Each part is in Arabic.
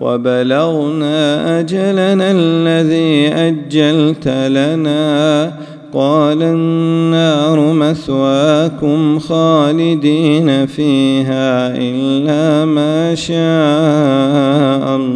وبلغنا أجلنا الذي أجلت لنا. قال النار مثواكم خالدين فيها إلا ما شاء الله.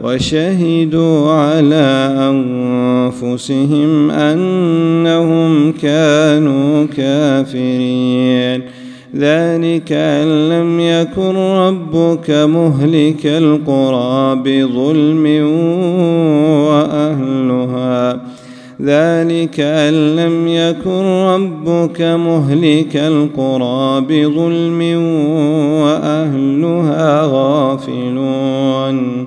وشهدوا على أنفسهم أنهم كانوا كافرين. ذلك أن لم يكن ربك مهلك القرى بظلم وأهلها. ذلك أن لم يكن ربك مهلك القرى بظلم وأهلها غافلون.